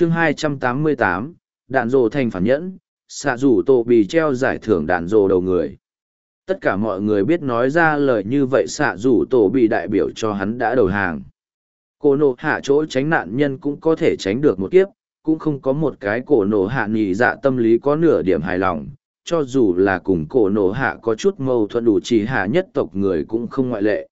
chương 288, đạn rồ thành phản nhẫn, xạ rủ tổ bì treo giải thưởng đạn rồ đầu người. Tất cả mọi người biết nói ra lời như vậy xạ rủ tổ bị đại biểu cho hắn đã đầu hàng. Cổ nổ hạ chỗ tránh nạn nhân cũng có thể tránh được một kiếp, cũng không có một cái cổ nổ hạ nhì dạ tâm lý có nửa điểm hài lòng, cho dù là cùng cổ nổ hạ có chút mâu thuẫn đủ chỉ hạ nhất tộc người cũng không ngoại lệ.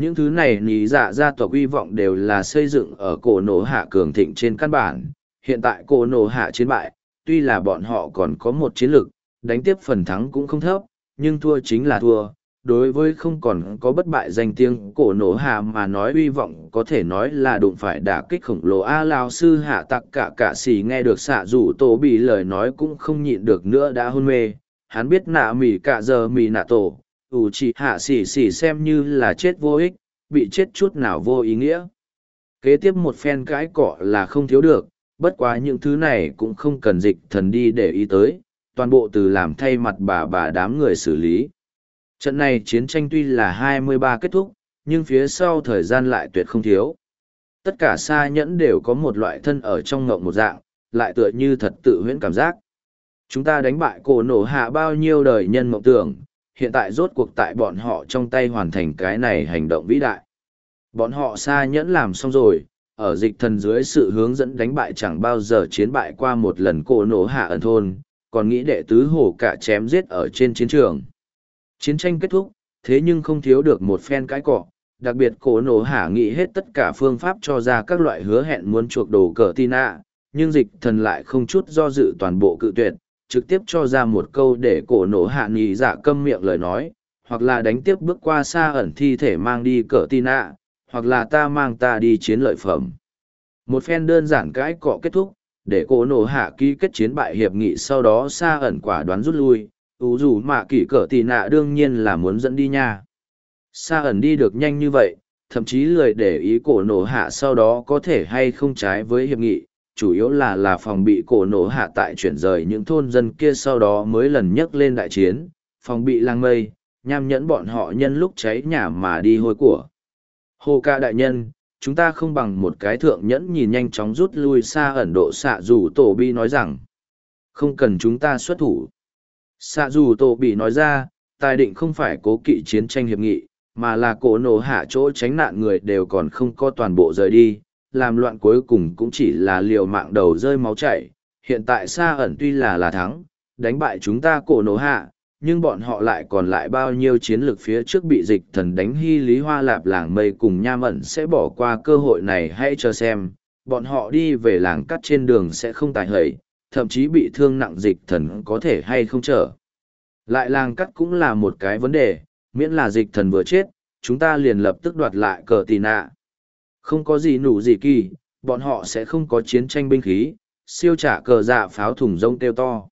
Những thứ này nhì dạ gia tộc uy vọng đều là xây dựng ở cổ nổ hạ cường thịnh trên căn bản. Hiện tại cổ nổ hạ chiến bại, tuy là bọn họ còn có một chiến lược, đánh tiếp phần thắng cũng không thấp, nhưng thua chính là thua. Đối với không còn có bất bại danh tiếng cổ nổ hạ mà nói uy vọng có thể nói là đụng phải đả kích khổng lồ A Lao sư hạ tặc cả cả xì nghe được xạ rủ tổ bị lời nói cũng không nhịn được nữa đã hôn mê. Hắn biết nạ mỉ cả giờ mỉ nạ tổ, ủ chỉ hạ xỉ xỉ xem như là chết vô ích, bị chết chút nào vô ý nghĩa. Kế tiếp một phen cãi cọ là không thiếu được, bất quá những thứ này cũng không cần dịch thần đi để ý tới, toàn bộ từ làm thay mặt bà bà đám người xử lý. Trận này chiến tranh tuy là 23 kết thúc, nhưng phía sau thời gian lại tuyệt không thiếu. Tất cả xa nhẫn đều có một loại thân ở trong ngộng một dạng, lại tựa như thật tự huyễn cảm giác. Chúng ta đánh bại cổ nổ hạ bao nhiêu đời nhân mộng tưởng, hiện tại rốt cuộc tại bọn họ trong tay hoàn thành cái này hành động vĩ đại. Bọn họ xa nhẫn làm xong rồi, ở dịch thần dưới sự hướng dẫn đánh bại chẳng bao giờ chiến bại qua một lần cổ nổ hạ ẩn thôn, còn nghĩ đệ tứ hổ cả chém giết ở trên chiến trường. Chiến tranh kết thúc, thế nhưng không thiếu được một phen cái cọ, đặc biệt cổ nổ hạ nghĩ hết tất cả phương pháp cho ra các loại hứa hẹn muốn chuộc đồ cờ tin ạ, nhưng dịch thần lại không chút do dự toàn bộ cự tuyệt, trực tiếp cho ra một câu để cổ nổ hạ nghỉ dạ câm miệng lời nói, hoặc là đánh tiếp bước qua xa ẩn thi thể mang đi cỡ tin ạ, hoặc là ta mang ta đi chiến lợi phẩm. Một phen đơn giản cãi cọ kết thúc, để cổ nổ hạ ký kết chiến bại hiệp nghị sau đó xa ẩn quả đoán rút lui, ủ dù mà kỷ cỡ tì nạ đương nhiên là muốn dẫn đi nha. Xa ẩn đi được nhanh như vậy, thậm chí lười để ý cổ nổ hạ sau đó có thể hay không trái với hiệp nghị, chủ yếu là là phòng bị cổ nổ hạ tại chuyển rời những thôn dân kia sau đó mới lần nhấc lên đại chiến, phòng bị lang mây, nham nhẫn bọn họ nhân lúc cháy nhà mà đi hôi của. Hồ ca đại nhân, chúng ta không bằng một cái thượng nhẫn nhìn nhanh chóng rút lui xa ẩn độ xạ dù tổ bi nói rằng, không cần chúng ta xuất thủ. Xạ dù tổ bị nói ra, tài định không phải cố kỵ chiến tranh hiệp nghị, mà là cổ nổ hạ chỗ tránh nạn người đều còn không có toàn bộ rời đi, làm loạn cuối cùng cũng chỉ là liều mạng đầu rơi máu chảy. Hiện tại xa ẩn tuy là là thắng, đánh bại chúng ta cổ nổ hạ, nhưng bọn họ lại còn lại bao nhiêu chiến lược phía trước bị dịch thần đánh hy lý hoa lạp làng mây cùng nham ẩn sẽ bỏ qua cơ hội này hãy cho xem, bọn họ đi về làng cắt trên đường sẽ không tài hởi, thậm chí bị thương nặng dịch thần có thể hay không trở. Lại làng cắt cũng là một cái vấn đề, miễn là dịch thần vừa chết, chúng ta liền lập tức đoạt lại cờ tì nạ. Không có gì nụ gì kỳ, bọn họ sẽ không có chiến tranh binh khí, siêu trả cờ dạ pháo thùng rông tiêu to.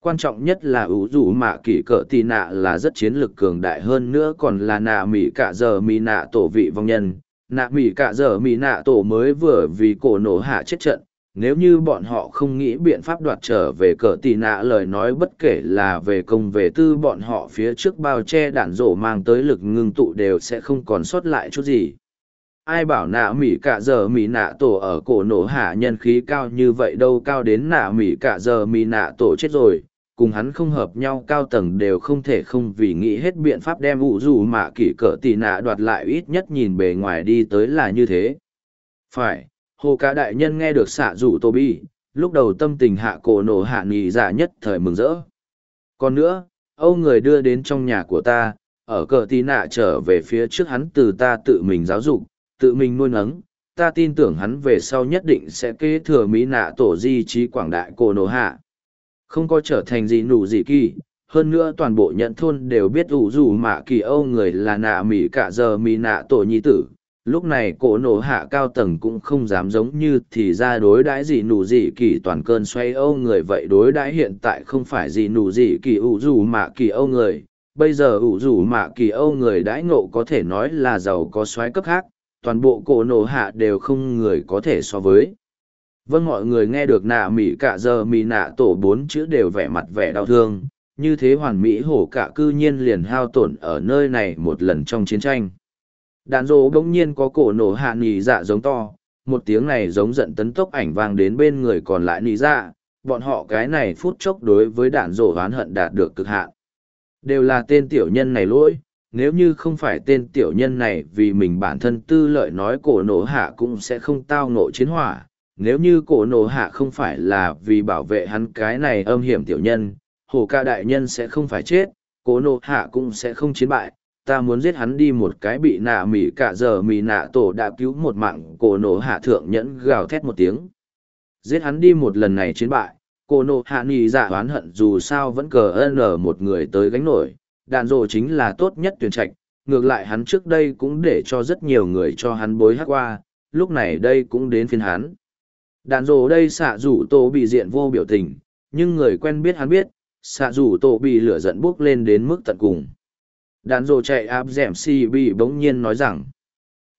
Quan trọng nhất là ủ rủ mạ kỷ cờ tì nạ là rất chiến lực cường đại hơn nữa còn là nạ mỉ cả giờ mỉ nạ tổ vị vong nhân. Nạ mỉ cả giờ mỉ nạ tổ mới vừa vì cổ nổ hạ chết trận, nếu như bọn họ không nghĩ biện pháp đoạt trở về cờ tì nạ lời nói bất kể là về công về tư bọn họ phía trước bao che đạn rổ mang tới lực ngưng tụ đều sẽ không còn sót lại chút gì ai bảo nạ mỉ cả giờ mỉ nạ tổ ở cổ nổ hạ nhân khí cao như vậy đâu, cao đến nạ mỉ cả giờ mỉ nạ tổ chết rồi, cùng hắn không hợp nhau cao tầng đều không thể không vì nghĩ hết biện pháp đem ủ dù mạ kỷ cỡ tì nạ đoạt lại ít nhất nhìn bề ngoài đi tới là như thế. Phải, hồ cá đại nhân nghe được xạ rủ tô bi, lúc đầu tâm tình hạ cổ nổ hạ nghỉ dạ nhất thời mừng rỡ. Còn nữa, âu người đưa đến trong nhà của ta, ở cờ tì nạ trở về phía trước hắn từ ta tự mình giáo dục tự mình nuôi nấng, ta tin tưởng hắn về sau nhất định sẽ kế thừa mỹ nạ tổ di trí quảng đại cổ nổ hạ. Không có trở thành gì nụ gì kỳ, hơn nữa toàn bộ nhận thôn đều biết ủ dù mạ kỳ âu người là nạ mỹ cả giờ mỹ nạ tổ nhi tử. Lúc này cổ nổ hạ cao tầng cũng không dám giống như thì ra đối đãi gì nụ gì kỳ toàn cơn xoay âu người vậy đối đãi hiện tại không phải gì nụ gì kỳ ủ dù mạ kỳ âu người. Bây giờ ủ dù mạ kỳ âu người đãi ngộ có thể nói là giàu có xoáy cấp khác, toàn bộ cổ nổ hạ đều không người có thể so với. Vâng mọi người nghe được nạ mỉ cả giờ mỉ nạ tổ bốn chữ đều vẻ mặt vẻ đau thương, như thế hoàn mỹ hổ cả cư nhiên liền hao tổn ở nơi này một lần trong chiến tranh. Đàn rô bỗng nhiên có cổ nổ hạ nỉ dạ giống to, một tiếng này giống giận tấn tốc ảnh vang đến bên người còn lại nỉ dạ bọn họ cái này phút chốc đối với đạn rổ oán hận đạt được cực hạn đều là tên tiểu nhân này lỗi nếu như không phải tên tiểu nhân này vì mình bản thân tư lợi nói cổ nổ hạ cũng sẽ không tao nộ chiến hỏa. Nếu như cổ nổ hạ không phải là vì bảo vệ hắn cái này âm hiểm tiểu nhân, hồ ca đại nhân sẽ không phải chết, cổ nổ hạ cũng sẽ không chiến bại. Ta muốn giết hắn đi một cái bị nạ mỉ cả giờ mỉ nạ tổ đã cứu một mạng, cổ nổ hạ thượng nhẫn gào thét một tiếng. Giết hắn đi một lần này chiến bại, cổ nổ hạ nghỉ dạ oán hận dù sao vẫn cờ ân một người tới gánh nổi đạn rồ chính là tốt nhất tuyển trạch, ngược lại hắn trước đây cũng để cho rất nhiều người cho hắn bối hát qua, lúc này đây cũng đến phiên hắn. Đạn rồ đây xạ rủ tổ bị diện vô biểu tình, nhưng người quen biết hắn biết, xạ rủ tổ bị lửa giận bước lên đến mức tận cùng. Đạn rồ chạy áp dẻm si bị bỗng nhiên nói rằng,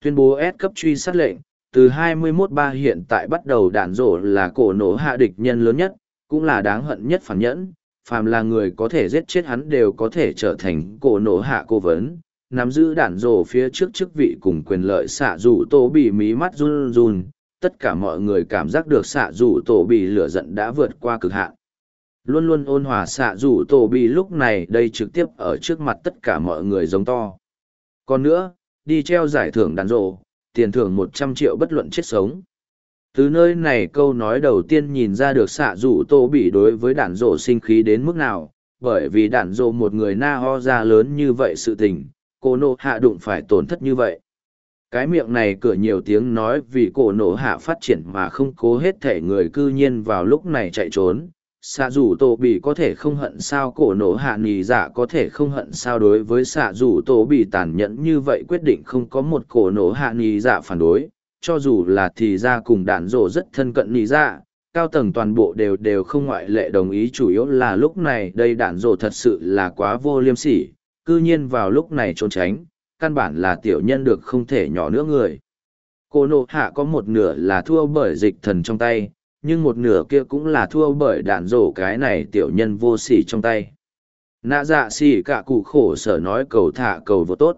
tuyên bố S cấp truy sát lệnh, từ 21 ba hiện tại bắt đầu đạn rồ là cổ nổ hạ địch nhân lớn nhất, cũng là đáng hận nhất phản nhẫn phàm là người có thể giết chết hắn đều có thể trở thành cổ nổ hạ cố vấn, nắm giữ đạn rổ phía trước chức vị cùng quyền lợi xạ rủ tổ bị mí mắt run run, tất cả mọi người cảm giác được xạ rủ tổ bị lửa giận đã vượt qua cực hạn. Luôn luôn ôn hòa xạ rủ tổ bị lúc này đây trực tiếp ở trước mặt tất cả mọi người giống to. Còn nữa, đi treo giải thưởng đạn rổ tiền thưởng một trăm triệu bất luận chết sống từ nơi này câu nói đầu tiên nhìn ra được xạ rủ tô bị đối với đạn rộ sinh khí đến mức nào, bởi vì đạn rộ một người na ho ra lớn như vậy sự tình, cô nộ hạ đụng phải tổn thất như vậy. Cái miệng này cửa nhiều tiếng nói vì cổ nộ hạ phát triển mà không cố hết thể người cư nhiên vào lúc này chạy trốn. Xạ rủ tổ bị có thể không hận sao cổ nổ hạ nghỉ dạ có thể không hận sao đối với xạ rủ tổ bị tàn nhẫn như vậy quyết định không có một cổ nổ hạ nghỉ dạ phản đối cho dù là thì ra cùng đạn rổ rất thân cận nỉ ra, dạ, cao tầng toàn bộ đều đều không ngoại lệ đồng ý chủ yếu là lúc này đây đạn rổ thật sự là quá vô liêm sỉ, cư nhiên vào lúc này trốn tránh, căn bản là tiểu nhân được không thể nhỏ nữa người. Cô nộ hạ có một nửa là thua bởi dịch thần trong tay, nhưng một nửa kia cũng là thua bởi đạn rổ cái này tiểu nhân vô sỉ trong tay. Nạ dạ xỉ cả cụ khổ sở nói cầu thả cầu vô tốt.